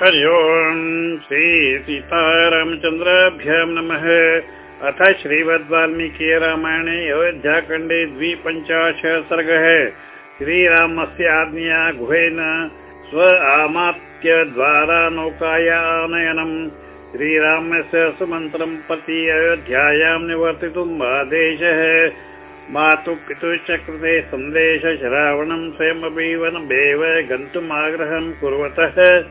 हरि ओम् श्री सीतारामचन्द्राभ्यां नमः। अथ श्रीमद्वाल्मीकि रामायणे अयोध्याखण्डे द्विपञ्चाश सर्गः श्रीरामस्य आज्ञया गुहेन स्व आमात्यद्वारा नौकायानयनम् श्रीरामस्य सुमन्त्रं प्रति अयोध्यायां निवर्तितुम् आदेशः। मातुः पितुश्च कृते सन्देश श्रावणं स्वयमपि वनमेव गन्तुम् आग्रहं कुर्वतः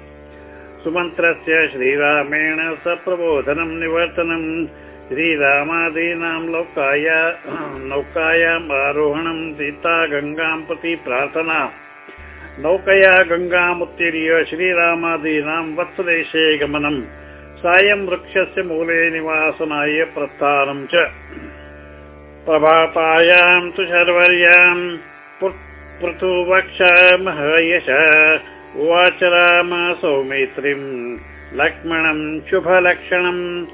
सुमन्त्रस्य श्रीरामेण सप्रबोधनं निवर्तनं। श्रीरामादीनां लोकाया नौकायाम् आरोहणं सीता गङ्गां प्रति प्रार्थना। नौकया गङ्गामुत्तीर्य श्रीरामादीनां वत्सदेशे गमनं। सायं वृक्षस्य मूले निवासनाय प्रस्थानं च। प्रभातायां तु शर्वर्यां पृथुवक्षमहयश उवाच राम सौमित्रीं लक्ष्मणं शुभलक्षणं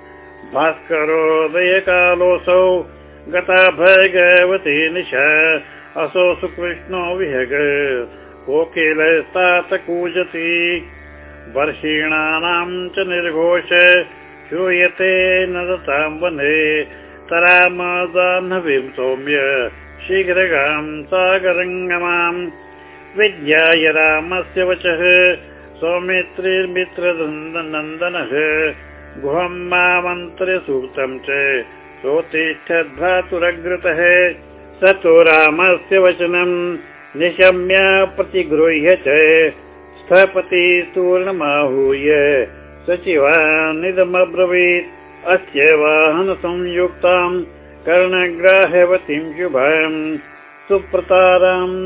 भास्करोदयकालोऽसौ गता भगवती निशा असौ सुकृष्णो विहग कोकिलस्तात कूजति। वर्षीणानां च निर्घोष श्रूयते न वने। तरामादाह्नवीं सौम्य शीघ्रगां सागरङ्गमाम् विज्ञाय रामस्य वचः। सौमित्रिर्मित्रनन्दनः गुहं मामन्त्र्य सूक्तं च। सोतिष्ठद्भ्रातुरग्रतः स तु रामस्य वचनं निशम्य प्रतिगृह्य च। स्थपति तूर्णमाहूय सचिवानिदमब्रवीत्। अस्य वाहनसंयुक्तां कर्णग्राह्यवतीं शुभम्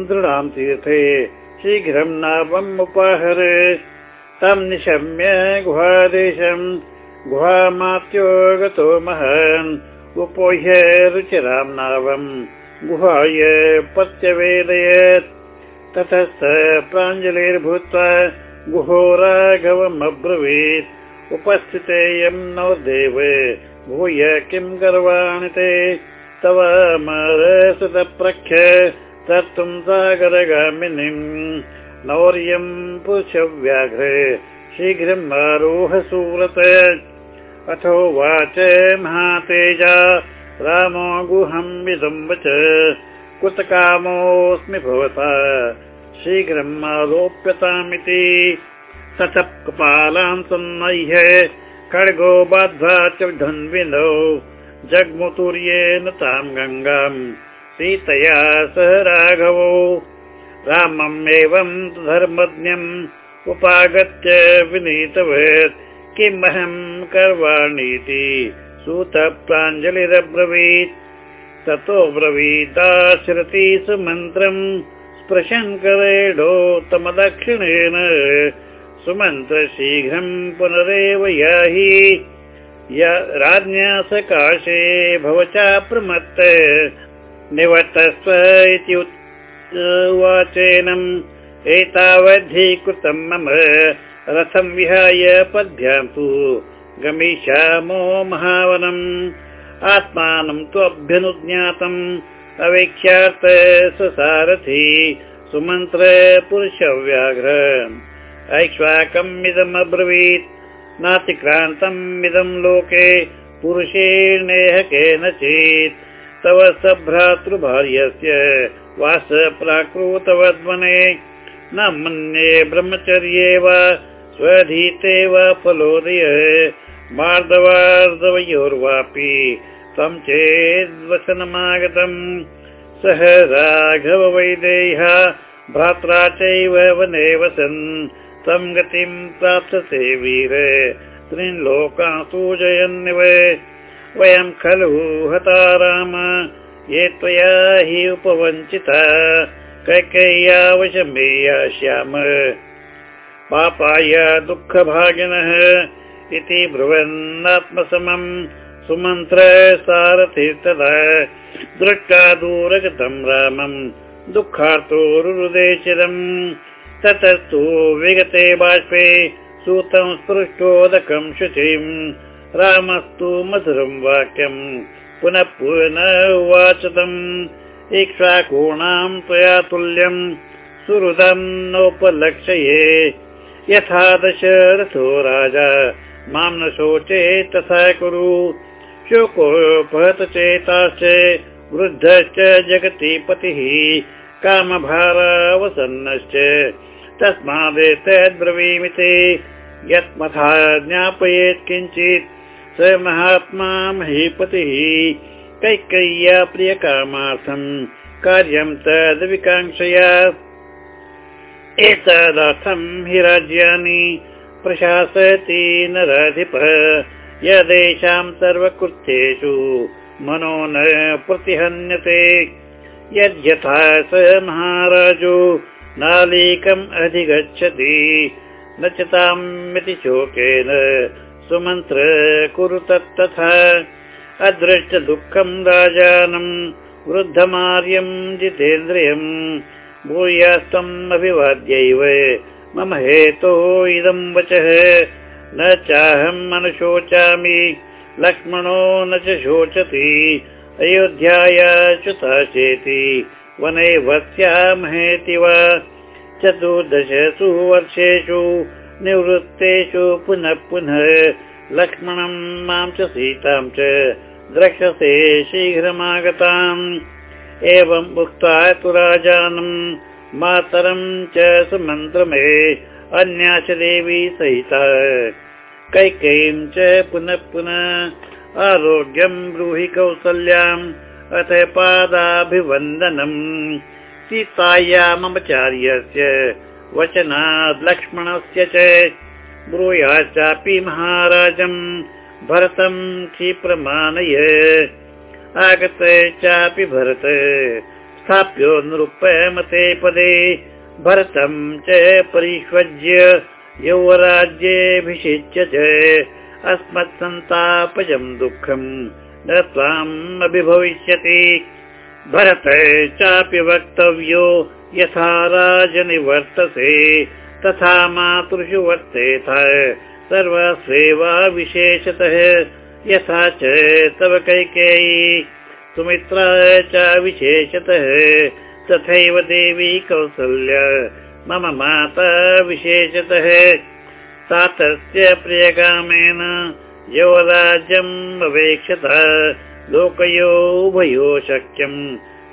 दृढां तीर्थे शीघ्रं नावम् उपाहर। तं निशम्य गुहादेशं गुहामात्यो गतो महन्। उपोह्य रुचिरां नावम् गुहाय प्रत्यवेदयत् ततः प्राञ्जलिर्भूत्वा गुहो राघवमब्रवीत् उपस्थितेयं नो देव भूय किं गर्वाणि ते तव मरसुतप्रख्य तर्तुं सागरगामिनीं। नौर्यं पुरुषव्याघ्र शीघ्रम् आरोह सुव्रत अथोवाच महातेजा रामो गुहं विदं वच कुतकामोऽस्मि भवता शीघ्रम् आरोप्यतामिति। ततः कपालान् सन्नह्य खड्गो बाध्वा च धन्विनौ जग्मुतुर्येन तां गङ्गाम् सीतया सह राघवो। रामम् एवं धर्मज्ञम् उपागत्य विनीतवत् किमहं करवाणीति सूत प्राञ्जलिरब्रवीत् ततो ब्रवीदाश्रति सुमन्त्रम् स्पृशन् करेणोत्तमदक्षिणेन सुमन्त्र शीघ्रं पुनरेव याहि राज्ञा सकाशे भवचा प्रमत्त निवर्तस्व इति उवाचेनम्। एतावद्धीकृतं मम रथं विहाय पद्भ्यां तु गमिष्यामो महावनम् आत्मानं त्वभ्यनुज्ञातम्। अवेक्ष्यार्थ ससारथि सुमन्त्र पुरुषव्याघ्र। ऐक्ष्वाकमिदमब्रवीत् नातिक्रान्तम् इदं लोके पुरुषेणेह केनचित्। तव सभ्रातृभार्यस्य वास प्राकृतवद्वने न मन्ये ब्रह्मचर्ये वा स्वधीते वा फलोदय मार्दवार्दवयोर्वापि तं चेद्वचनमागतम् सह राघववैदेह्य भ्रात्रा चैव वने वसन् तं गतिं प्राप्स्यते वीर। त्रीन् लोकान् सूचयन्निव वयं खलु हता राम। ये त्वया हि उपवञ्चिता। कैकेय्यावशमेया श्याम। पापाय दुःखभागिनः इति ब्रुवन्नात्मसमम् सुमन्त्र सारथि तदा दृष्टा दूरगतं रामम् चिरम् ततस्तु विगते बाष्पे सूतं स्पृष्टोदकं शुचिम् रामस्तु मधुरं वाक्यम् पुनः पुनः उवाचतम् इक्ष्वाकूणां त्वया तुल्यम् सुहृदं नोपलक्षये। यथा दशरथो राजा मां न शोचे तथा कुरु। शोकोपहत चेताश्च वृद्धश्च जगति पतिः कामभारावसन्नश्च। तस्मादेतद्ब्रवीमिते। यत् मथा ज्ञापयेत् किञ्चित्। स महात्मा महीपतिः। कैकय्या प्रियकामार्थम् कार्यं तद्विकाङ्क्षया। एतदर्थं हि राज्यानि प्रशासति नराधिपः। यदेषां सर्वकृत्येषु मनो न प्रतिहन्यते यद्यथा स महाराजो नालीकम् अधिगच्छति। न च तामिति शोकेन सुमन्त्र कुरु तत्तथा अदृष्टदुःखं राजानं वृद्धमार्यं जितेन्द्रियम् भूयास्तम् अभिवाद्यैव मम हेतो इदं वचः। न चाहम् अनुशोचामि लक्ष्मणो न च शोचति अयोध्याया च्युता चेति वने वत्स्यामहेति वा। चतुर्दशसु वर्षेषु निवृत्तेषु पुनः पुनः लक्ष्मणं मां च सीतां च द्रक्ष्यसे शीघ्रमागताम्। एवम् उक्त्वा तु राजानम् मातरं च सुमन्त्रमे अन्या च देवी सहिता। कैकेयीं च पुनः पुनः आरोग्यं ब्रूहि कौसल्याम् अथ पादाभिवन्दनम् सीताया मम चार्यस्य वचनाद् लक्ष्मणस्य च ब्रूयाश्चापि महाराजम् भरतं क्षिप्रमाणय। आगत चापि भरत स्थाप्यो नृपमते पदे। भरतं च परिष्वज्य यौवराज्येऽभिषिच्य च अस्मत्सन्तापजं दुःखम् न त्वाम् अभिभविष्यति भरत चापि वक्तव्यो यथा राजनिवर्तसे तथा मातृषु वर्तेथ। सर्वस्वेवा विशेषतः यथा च तव कैकेयी। सुमित्रा च विशेषतः तथैव देवी कौसल्य। मम माता विशेषतः तातस्य प्रियकामेन यौवराज्यम् अवेक्षत लोकयो उभयो शक्यम्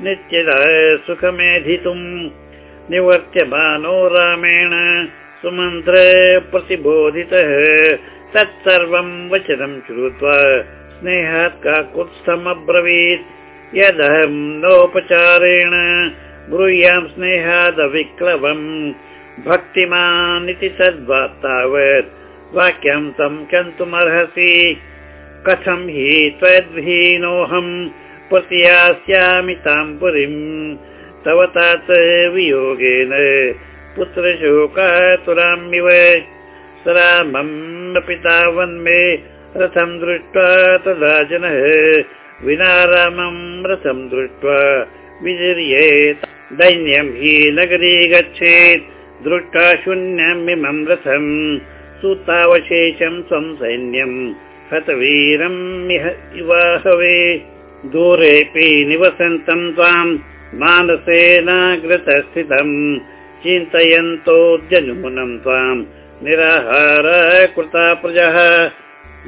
नित्यदा सुखमेधितुम् निवर्त्यमानो रामेण सुमन्त्र प्रतिबोधितः तत्सर्वम् वचनं श्रुत्वा स्नेहात् काकुत्स्थमब्रवीत्। यदहं नोपचारेण ब्रूयां स्नेहादविक्लवम् भक्तिमान् इति तद्वातावत् वाक्यं तं कन्तुमर्हसि। कथं हि त्वद्विहीनोऽहम् प्रतियास्यामि तां पुरीम् तव तात वियोगेन पुत्रशोकातुरामिव स रामम् तावन्मे रथं दृष्ट्वा तदा जनः विना रामं रथं दृष्ट्वा विजिर्येत्। दैन्यं हि नगरी गच्छेत् दृष्ट्वा शून्यमिमं रथम् सुतावशेषं स्वं सैन्यम् हतवीरम् इवाहवे। दूरेऽपि निवसन्तं त्वाम् मानसेनाग्रतस्थितम् चिन्तयन्तो जनुनं त्वाम् निराहार कृता प्रजः।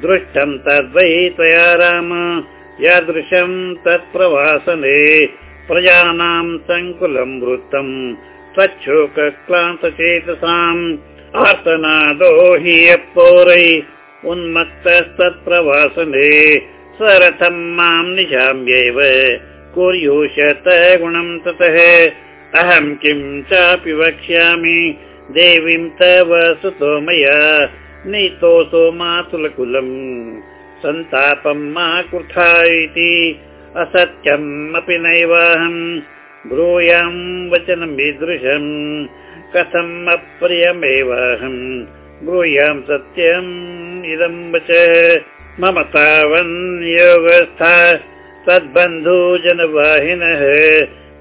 दृष्टं तद्वै त्वया राम यादृशं तत्प्रवासने प्रजानां सङ्कुलं वृत्तम् स्वच्छोकक्लान्तचेतसाम् आर्तनादो हि अपोरै उन्मत्तस्तत्प्रवासने स्वरथं मां निशाम्यैव कुर्युषत गुणं ततः। अहं किं चापि वक्ष्यामि देवीं तव सुतो मया नीतोऽसो मातुलकुलम् सन्तापं मा कृथा इति। असत्यम् अपि नैवाहम् ब्रूयां वचनमीदृशम् कथम् अप्रियमेवाहम्। ब्रूयां सत्यम् इदं वच। मम तावन् योगस्था तद्बन्धुजनवाहिनः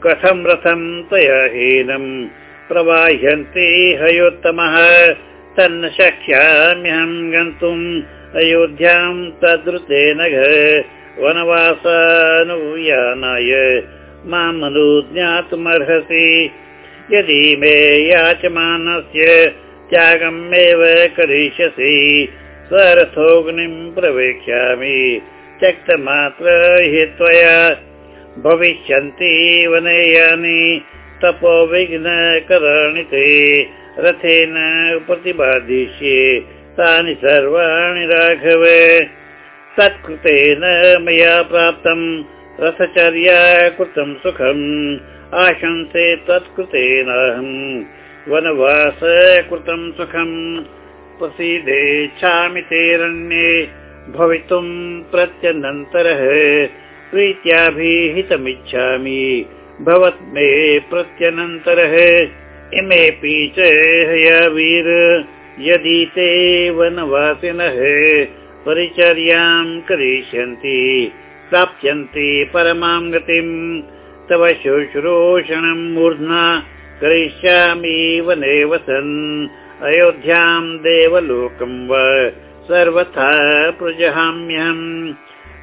कथं रथं तया हीनम्। प्रवाह्यन्ति हयोत्तमः तन्न शक्ष्याम्यहं गन्तुम्। अयोध्यां तद्रुतेन वनवासानुयानाय मामनुज्ञातुमर्हसि यदि मे याचमानस्य त्यागमेव करिष्यसि स्वरथोऽग्निम् प्रवेक्ष्यामि। त्यक्तमात्र हि त्वया भविष्यन्ति वनेयानि तपो विघ्नकराणि ते। रथेन प्रतिपादिष्ये तानि सर्वाणि राघवे। तत्कृतेन मया प्राप्तम् रथचर्या कृतम् सुखम् आशंसे तत्कृतेनाहम् वनवास कृतम् सुखम् प्रसीदेच्छामि तेरण्ये भवितुम् प्रत्यनन्तरः। प्रीत्याभिहितमिच्छामि भवत्मे प्रत्यनन्तरः। इमेऽपि च हयावीर यदि ते वनवासिनः परिचर्याम् करिष्यन्ति प्राप्स्यन्ति परमां गतिम्। तव शुश्रूषणम् मूर्ध्ना करिष्यामि वने वसन् अयोध्याम् देवलोकम् वा सर्वथा प्रजहाम्यहम्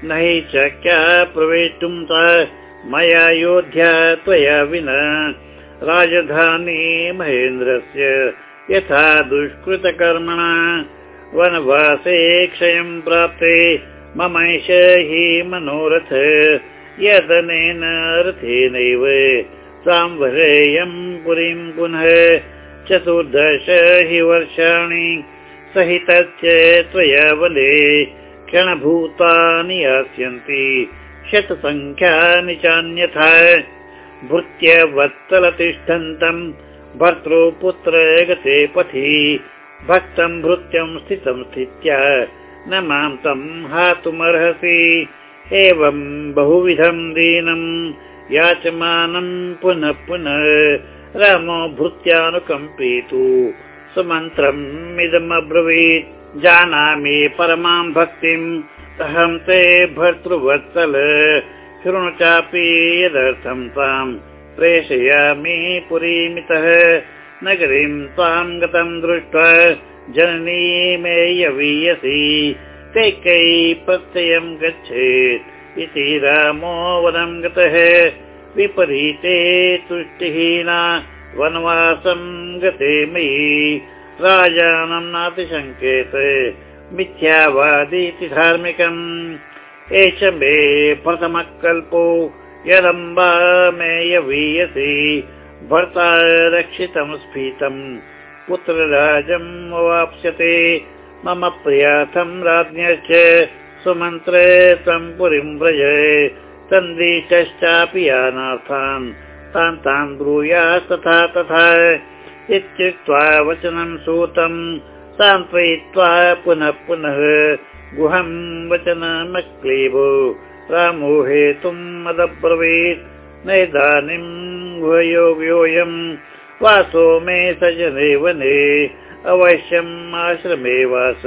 न हि शक्या प्रवेष्टुम् मया योध्या त्वया विना। राजधानी महेन्द्रस्य यथा दुष्कृतकर्मणा। वनवासे क्षयम् प्राप्ते ममैष हि मनोरथ यदनेन रथेनैव सांवरेयम् पुरीम् पुनः। चतुर्दश हि वर्षाणि सहितस्य त्वया वने क्षणभूतानि यास्यन्ति शतसङ्ख्यानि चान्यथा। भृत्यवत्सलतिष्ठन्तम् भर्तृपुत्र गते पथि भक्तम् भृत्यम् स्थितम् स्थित्या न मां तम् हातुमर्हसि। एवम् बहुविधम् दीनम् याचमानम् पुनः पुनः रामो भृत्यानुकम्पेतु। सुमन्त्रम् इदमब्रवीत् जानामि परमां भक्तिम्। अहं ते भर्तृवत्सल। शृणु चापि यदर्थम् ताम् प्रेषयामि पुरीमितः। नगरीं त्वां गतम् दृष्ट्वा जननी मे यवीयसी। कैकै प्रत्ययम् गच्छेत्। इति रामो वनं गतः। विपरीते तुष्टिहीना वनवासं गते मयि। राजानं नातिशङ्केत। मिथ्यावादीति धार्मिकम्। एष मे प्रथमः कल्पो यदम्बा मे यवीयसी। भर्ता रक्षितं स्फीतम् पुत्रराजम् अवाप्स्यते। मम प्रियाथं राज्ञश्च सुमन्त्रे त्वम् पुरीं व्रज। सन्देशश्चापि यानार्थान् तान् तान् ब्रूयास्तथा तथा। इत्युक्त्वा वचनं सूतम् सान्त्वयित्वा पुनः पुनः गुहम् वचनमक्लीभो। रामो हेतुम् मदब्रवीत्। न इदानीम् गुहयोग्योऽयम् वासो मे सजने वने अवश्यम् आश्रमे वास।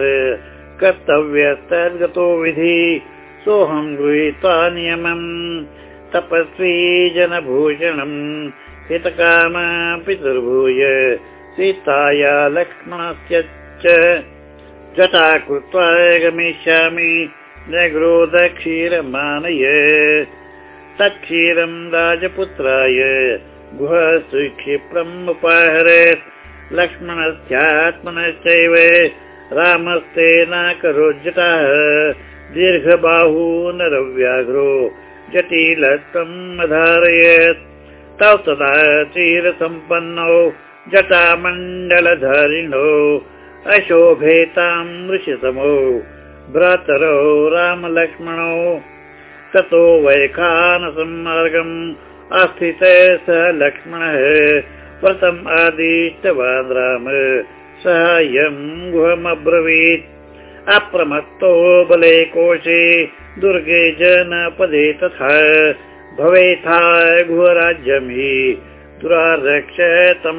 कर्तव्यस्तद्गतो विधि सोऽहं गृहीत्वा नियमम्। तपस्वी जनभूषणम् हितकाम पितुर्भूय सीताया लक्ष्मणस्य च जटा कृत्वा गमिष्यामि नगरोध क्षीरमानय तत्क्षीरम् राजपुत्राय गुह सुक्षिप्रम् उपाहर लक्ष्मणस्यात्मनश्चैव रामस्तेनाकरोज्जटाः दीर्घबाहू नरव्याघ्रो जटिलत्वम् अधारयत्। तौ तदा चिरसम्पन्नौ जटामण्डलधारिणो अशोभेताम् ऋषितमो भ्रातरौ रामलक्ष्मणौ। ततो वैखानसम्मार्गम् आस्थित स लक्ष्मणः व्रतम् आदिष्टवान् राम। साहाय्यम् गुहमब्रवीत्। अप्रमत्तो बले कोशे दुर्गे जनपदे तथा। भवेथा गुहराज्यम् हि दुरारक्ष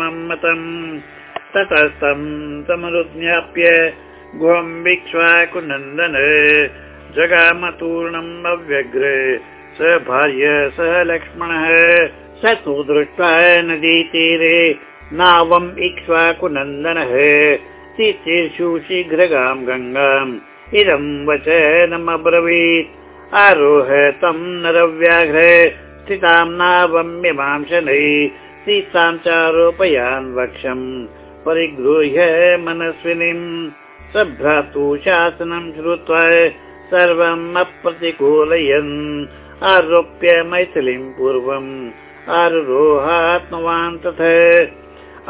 मतम् ततस्तम् समनुज्ञाप्य गुहम् विक्ष्वाकुनन्दन। जगामतूर्णम् अव्यग्र स भार्य स लक्ष्मणः स तु दृष्ट्वा नदीतीरे नावम् इक्ष्वाकुनन्दनः शीर्षु शीघ्रगाम् गङ्गाम् इदम् वचनमब्रवीत् आरोह तम् नरव्याघ्र स्थिताम् नावम्यमां शनैः सीताम् चारोपयान् वक्षम्। परिगृह्य मनस्विनीम् सभ्रातु शासनं श्रुत्वा सर्वम् अप्रतिकूलयन् आरोप्य मैथिलीं पूर्वम्। आरुरोहात्मवान् तथा।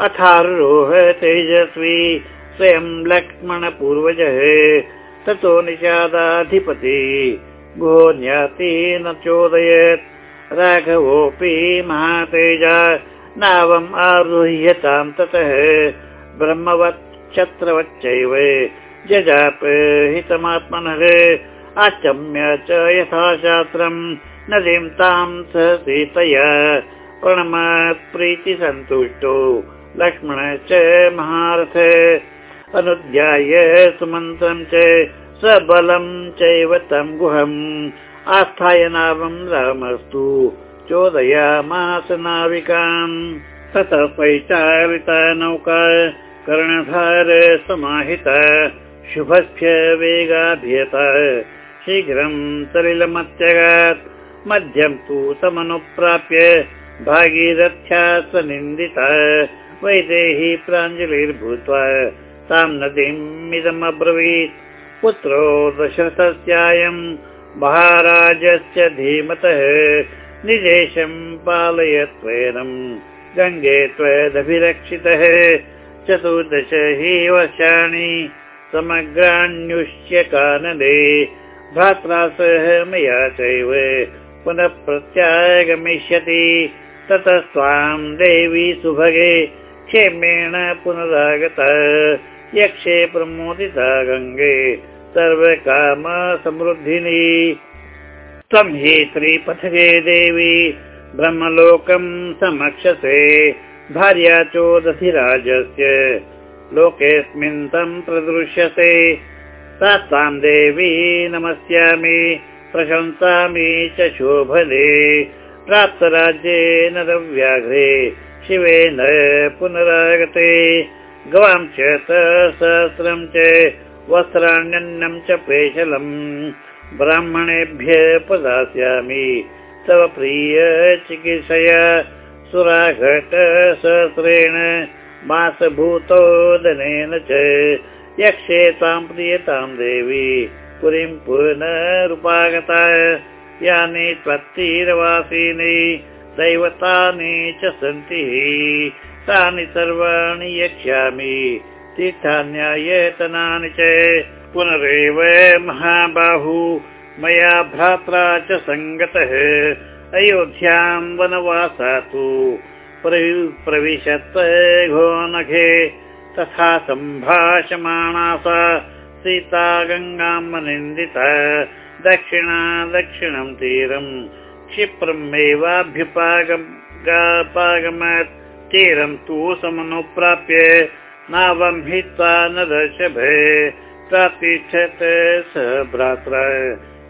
अथारोह तेजस्वी स्वयं लक्ष्मणपूर्वजः। ततो निषादाधिपति। भो ज्ञाति न चोदयत्। राघवोऽपि महातेजा। नावम् आरुह्यतां ततः। ब्रह्मवत् छत्रवच्चैव। जजाप हितमात्मनः आचम्य च यथा शास्त्रम् नदीं तां स सीतया प्रणमात् प्रीतिसन्तुष्टो लक्ष्मणश्च महारथ। अनुध्याय सुमन्त्रं च सबलं चैव तं गुहम्। आस्थाय नावं रामस्तु चोदयामास नाविकाम्। ततः पैचारिता नौका कर्णधार समाहित। शुभस्य वेगाभियत शीघ्रं सलिलमत्यगात्। मध्यं तु समनुप्राप्य भागीरथ्या स निन्दिता। वैदेही प्राञ्जलिर्भूत्वा तां नदीमिदमब्रवीत् पुत्रो दशरथस्यायम् महाराजस्य धीमतः निदेशं पालयत्वेन गङ्गे त्वदभिरक्षितः चतुर्दश हि वर्षाणि समग्राण्युष्य कानने भ्रात्रा सह मया चैव पुनः प्रत्यागमिष्यति ततस्त्वां देवी सुभगे क्षेमेण पुनरागता। यक्षे प्रमोदिता गङ्गे सर्वकाम समृद्धिनी त्वं हि श्रीपथगे देवी ब्रह्मलोकं समक्षसे। भार्या चोदधिराजस्य लोकेऽस्मिन् तं प्रदृश्यते तां देवी नमस्यामि प्रशंसामि च शोभने प्राप्तराज्ये रव्याघ्रे शिवेन पुनरागते। गवां च सहस्रं च वस्त्राण्यन्नं च पेशलम्। ब्राह्मणेभ्य प्रदास्यामि तव प्रिय चिकित्सया। सुराघट सहस्रेण मासभूतोदनेन च यक्षे तां प्रियतां देवी पुरीं पुनरुपागता यानि त्वत्तीरवासिनी दैवतानि च सन्ति। तानि सर्वाणि यक्ष्यामि तीर्थान्यायतनानि च। पुनरेव महाबाहु मया भ्रात्रा च सङ्गतः अयोध्यां वनवासा तु प्रविशत् घोनघे तथा सम्भाषमाणा सा सीता गङ्गाम् निन्दिता। दक्षिणा दक्षिणं तीरम् क्षिप्रमेवाभ्युपागमत् तीरं तु समनुप्राप्य नावं हित्वा न दर्शभे। प्रातिष्ठत् स भ्रात्र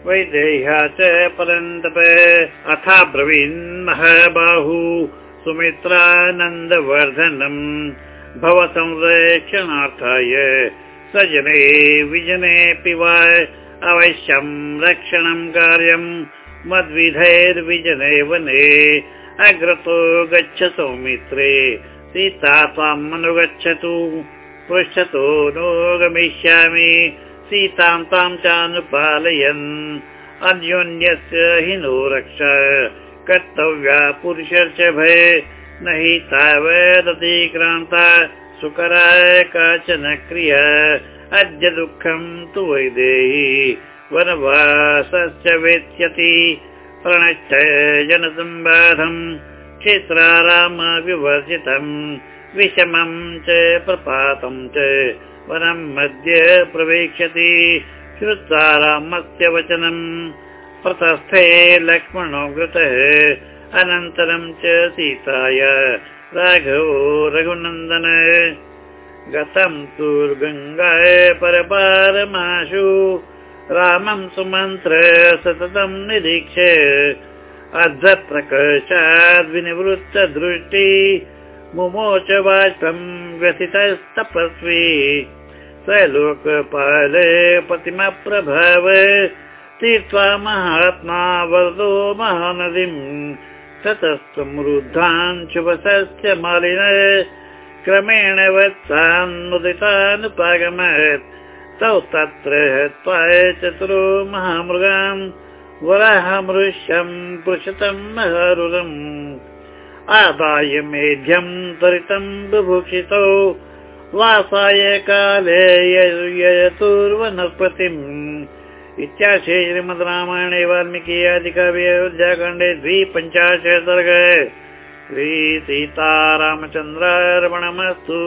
वैदेह्या च परन्तप। अथा ब्रवीन् महाबाहु सुमित्रानन्दवर्धनम् भव संरक्षणार्थाय सजने विजनेऽपि वा अवश्यं रक्षणं कार्यम् मद्विधैर्विजने वने अग्रतो गच्छ सौमित्रे सीता त्वाम् अनुगच्छतु पृच्छतो नो गमिष्यामि सीतां तां चानुपालयन् अन्योन्यस्य हि नो रक्ष कर्तव्या पुरुषश्च भय न हि तावदतिक्रान्ता सुकराय काचन क्रिया अद्य दुःखं तु वैदेही वनवासस्य वेत्स्यति प्रणश्च जनसम्बाधम् क्षेत्राराम विवर्जितम् विषमं च प्रपातं च वनं मध्ये प्रवेक्ष्यति श्रुत्वा रामस्य वचनम् प्रतस्थे लक्ष्मणो गतः अनन्तरं च सीताय राघवो रघुनन्दन। गतं दुर्गङ्गाय परपारमाशु रामं सुमन्त्र सततं निरीक्ष्य अध्वप्रकर्षाद्विनिवृत्त दृष्टि मुमोच वाचं व्यथितस्तपस्वी। स लोकपाल महात्मा वरदो महानदीम् ततस्तमृद्धान् शुभसस्य मालिन क्रमेण वत्सान्मुदितानुपागमत् तौ तत्र चतुरो महामृगान् वराहमृश्यम् पृषतम् महारुरम्। आदाय मेध्यम् त्वरितम् बुभुक्षितौ। वासाय काले ययतुर्वनस्पतिम् इत्याशे श्रीमद् रामायणे वाल्मीकि आदिकवि अयोध्याखण्डे द्विपञ्चाशत् सर्ग श्रीसीतारामचन्द्रार्पणमस्तु